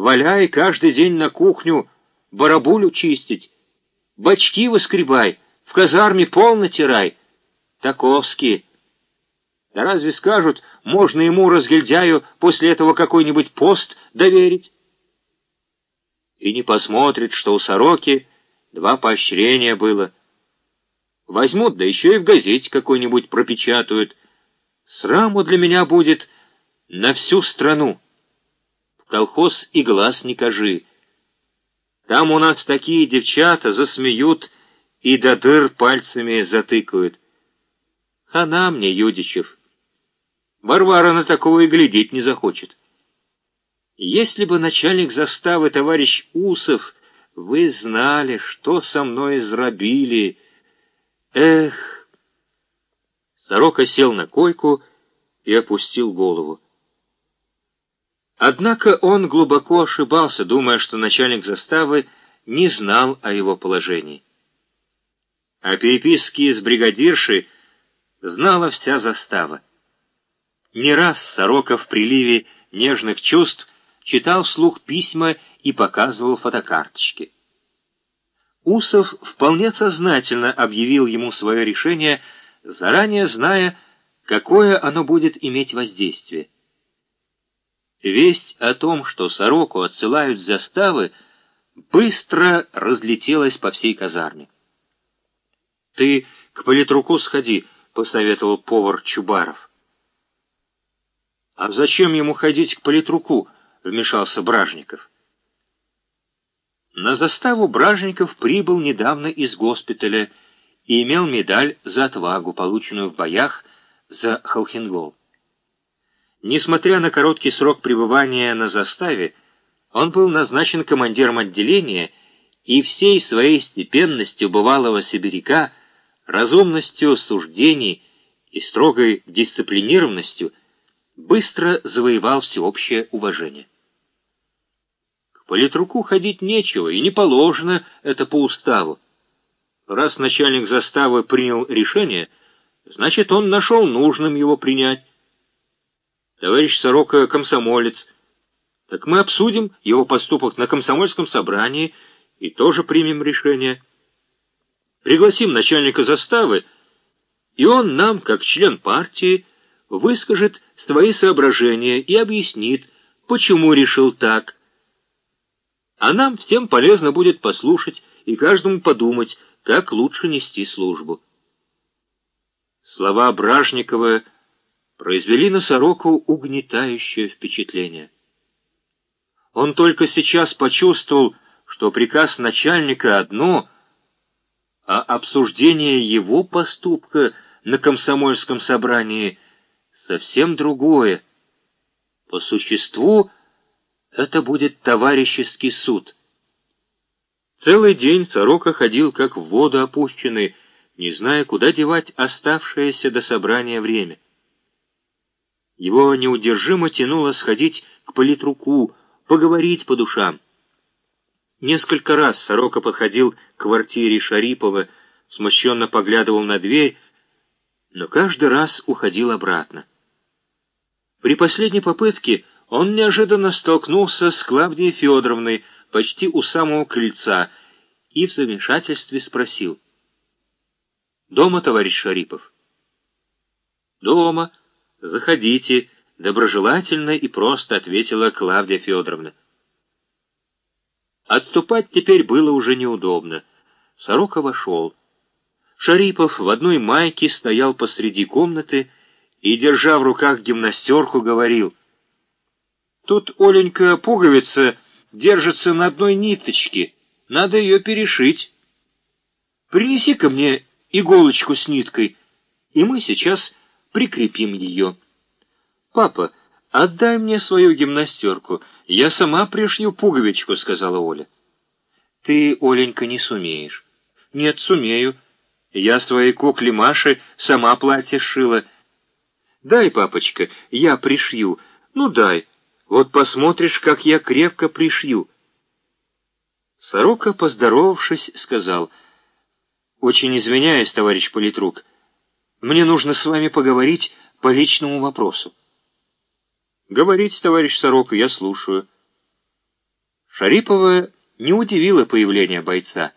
Валяй каждый день на кухню барабулю чистить, бачки выскребай, в казарме пол натирай. Таковские. Да разве скажут, можно ему, разгильдяю, после этого какой-нибудь пост доверить? И не посмотрит, что у сороки два поощрения было. Возьмут, да еще и в газете какой-нибудь пропечатают. Сраму для меня будет на всю страну. Колхоз и глаз не кажи. Там у нас такие девчата засмеют и до дыр пальцами затыкают. Хана мне, Юдичев. Варвара на такого и глядеть не захочет. Если бы начальник заставы товарищ Усов, вы знали, что со мной израбили. Эх! Сорока сел на койку и опустил голову. Однако он глубоко ошибался, думая, что начальник заставы не знал о его положении. О переписке с бригадиршей знала вся застава. Не раз Сорока в приливе нежных чувств читал вслух письма и показывал фотокарточки. Усов вполне сознательно объявил ему свое решение, заранее зная, какое оно будет иметь воздействие. Весть о том, что Сороку отсылают заставы, быстро разлетелась по всей казарме. «Ты к политруку сходи», — посоветовал повар Чубаров. «А зачем ему ходить к политруку?» — вмешался Бражников. На заставу Бражников прибыл недавно из госпиталя и имел медаль за отвагу, полученную в боях за Холхенгол. Несмотря на короткий срок пребывания на заставе, он был назначен командиром отделения и всей своей степенностью бывалого сибиряка, разумностью суждений и строгой дисциплинированностью быстро завоевал всеобщее уважение. К политруку ходить нечего, и не положено это по уставу. Раз начальник заставы принял решение, значит, он нашел нужным его принять. Товарищ Сорока комсомолец. Так мы обсудим его поступок на комсомольском собрании и тоже примем решение. Пригласим начальника заставы, и он нам, как член партии, выскажет свои соображения и объяснит, почему решил так. А нам всем полезно будет послушать и каждому подумать, как лучше нести службу. Слова Бражникова произвели на Сороку угнетающее впечатление. Он только сейчас почувствовал, что приказ начальника одно, а обсуждение его поступка на комсомольском собрании совсем другое. По существу это будет товарищеский суд. Целый день Сорока ходил как в воду опущенный, не зная, куда девать оставшееся до собрания время. Его неудержимо тянуло сходить к политруку, поговорить по душам. Несколько раз Сорока подходил к квартире Шарипова, смущенно поглядывал на дверь, но каждый раз уходил обратно. При последней попытке он неожиданно столкнулся с Клавдией Федоровной почти у самого крыльца и в замешательстве спросил. «Дома, товарищ Шарипов?» «Дома», «Заходите», — доброжелательно и просто ответила Клавдия Федоровна. Отступать теперь было уже неудобно. Сорока вошел. Шарипов в одной майке стоял посреди комнаты и, держа в руках гимнастерку, говорил. «Тут, Оленька, пуговица держится на одной ниточке. Надо ее перешить. Принеси-ка мне иголочку с ниткой, и мы сейчас прикрепим ее. «Папа, отдай мне свою гимнастерку, я сама пришью пуговичку», — сказала Оля. «Ты, Оленька, не сумеешь». «Нет, сумею. Я своей кукле Маше сама платье сшила». «Дай, папочка, я пришью. Ну, дай. Вот посмотришь, как я крепко пришью». Сорока, поздоровавшись, сказал, «Очень извиняюсь, товарищ политрук, мне нужно с вами поговорить по личному вопросу. Говорите, товарищ Сорока, я слушаю. Шарипова не удивило появление бойца.